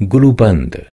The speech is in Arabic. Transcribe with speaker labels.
Speaker 1: جلوباند